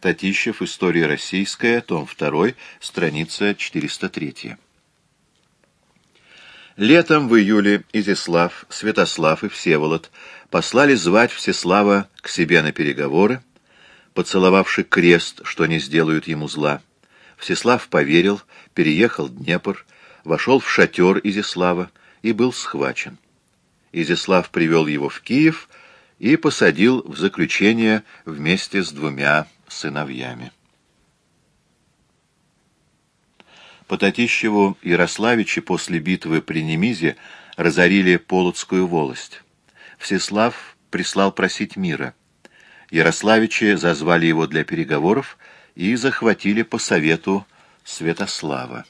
Татищев. История российская. Том 2. Страница 403. Летом в июле Изяслав, Святослав и Всеволод послали звать Всеслава к себе на переговоры, поцеловавший крест, что не сделают ему зла. Всеслав поверил, переехал Днепр, вошел в шатер Изяслава и был схвачен. Изяслав привел его в Киев и посадил в заключение вместе с двумя сыновьями. По Татищеву Ярославичи после битвы при Немизе разорили Полоцкую волость. Всеслав прислал просить мира. Ярославичи зазвали его для переговоров и захватили по совету Святослава.